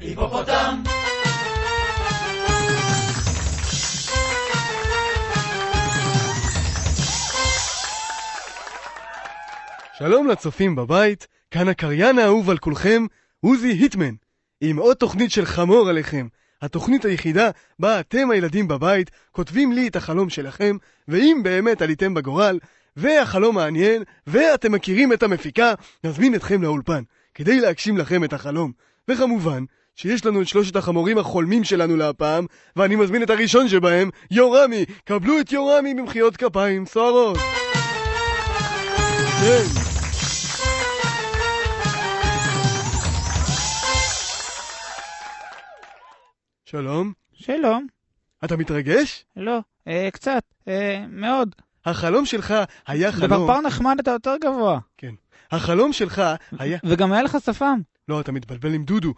היפופוטם! שלום לצופים בבית, כאן הקריין האהוב על כולכם, עוזי היטמן, עם עוד תוכנית של חמור עליכם. התוכנית היחידה בה אתם הילדים בבית כותבים לי את החלום שלכם, ואם באמת עליתם בגורל, והחלום מעניין, ואתם מכירים את המפיקה, נזמין אתכם לאולפן, כדי להגשים לכם את החלום. וכמובן, שיש לנו את שלושת החמורים החולמים שלנו להפעם, ואני מזמין את הראשון שבהם, יורמי. קבלו את יורמי במחיאות כפיים סוערות. כן. שלום, שלום. אתה מתרגש? לא, אה, קצת, אה, מאוד. החלום שלך היה חלום... בפרפר נחמד אתה יותר גבוה. כן. החלום שלך היה... וגם היה לך שפם. לא, אתה מתבלבל עם דודו.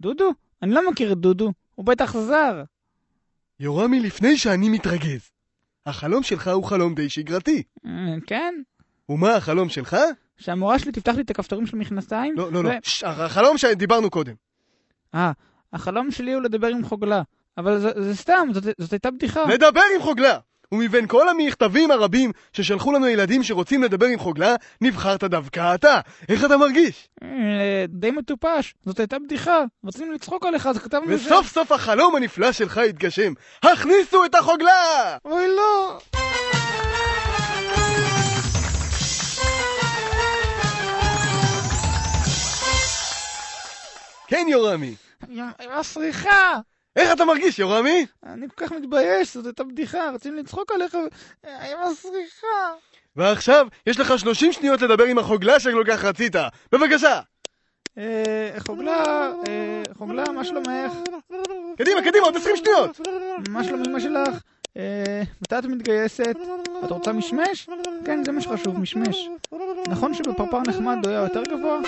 דודו? אני לא מכיר את דודו, הוא בטח זר. יורמי, לפני שאני מתרגז. החלום שלך הוא חלום די שגרתי. אה, כן? ומה החלום שלך? שהמורה שלי תפתח לי את הכפתורים של המכנסיים? לא, לא, לא. ש- החלום שדיברנו קודם. אה, החלום שלי הוא לדבר עם חוגלה. אבל זה, זה סתם, זאת, זאת הייתה בדיחה. לדבר עם חוגלה! ומבין כל המכתבים הרבים ששלחו לנו ילדים שרוצים לדבר עם חוגלה, נבחרת דווקא אתה. איך אתה מרגיש? אה, די מטופש, זאת הייתה בדיחה. רצינו לצחוק עליך, אז כתבנו את זה. וסוף סוף החלום הנפלא שלך התגשם. הכניסו את החוגלה! אוי לא. כן, יורמי. יא מסריחה. איך אתה מרגיש, יורמי? אני כל כך מתבייש, זאת הייתה בדיחה, רצינו לצחוק עליך, היא מסריחה. ועכשיו, יש לך 30 שניות לדבר עם החוגלה שכל כך רצית. בבקשה! אה, חוגלה, אה, חוגלה, מה שלומך? קדימה, קדימה, עוד 20 שניות! מה שלום אמא שלך? אה, מתי את מתגייסת? את רוצה משמש? כן, זה מה שחשוב, משמש. נכון שבפרפר נחמד הוא היה יותר גבוה?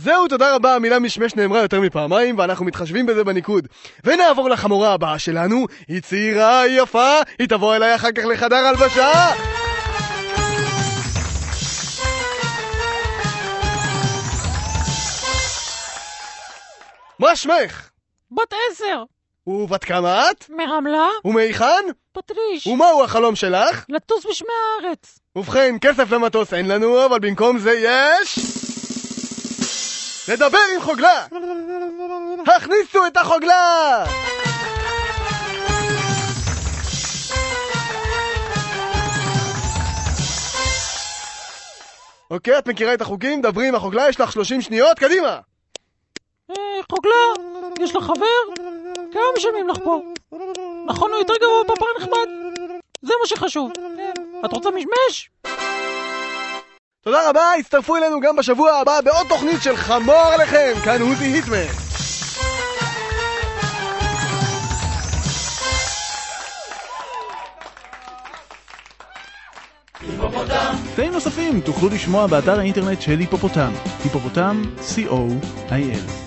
זהו, תודה רבה, המילה משמש נאמרה יותר מפעמיים, ואנחנו מתחשבים בזה בניקוד. ונעבור לחמורה הבאה שלנו, היא צעירה, היא יפה, היא תבוא אליי אחר כך לחדר הלבשה! מה שמך? בת עשר, ובת כמה את? מרמלה, ומהיכן? פטריש, ומהו החלום שלך? לטוס בשמי הארץ. ובכן, כסף למטוס אין לנו, אבל במקום זה יש... לדבר עם חוגלה! הכניסו את החוגלה! אוקיי, את מכירה את החוקים? דברי עם החוגלה, יש לך 30 שניות, קדימה! אה, חוגלה, יש לך חבר? כמה משלמים לך פה? נכון, הוא יותר גבוה בפרפר נחמד? זה מה שחשוב. כן. את רוצה משמש? תודה רבה, הצטרפו אלינו גם בשבוע הבא בעוד תוכנית של חמור עליכם, כאן עוזי היטמן. תאים נוספים תוכלו לשמוע באתר האינטרנט של היפופוטם, היפופוטם, co.il.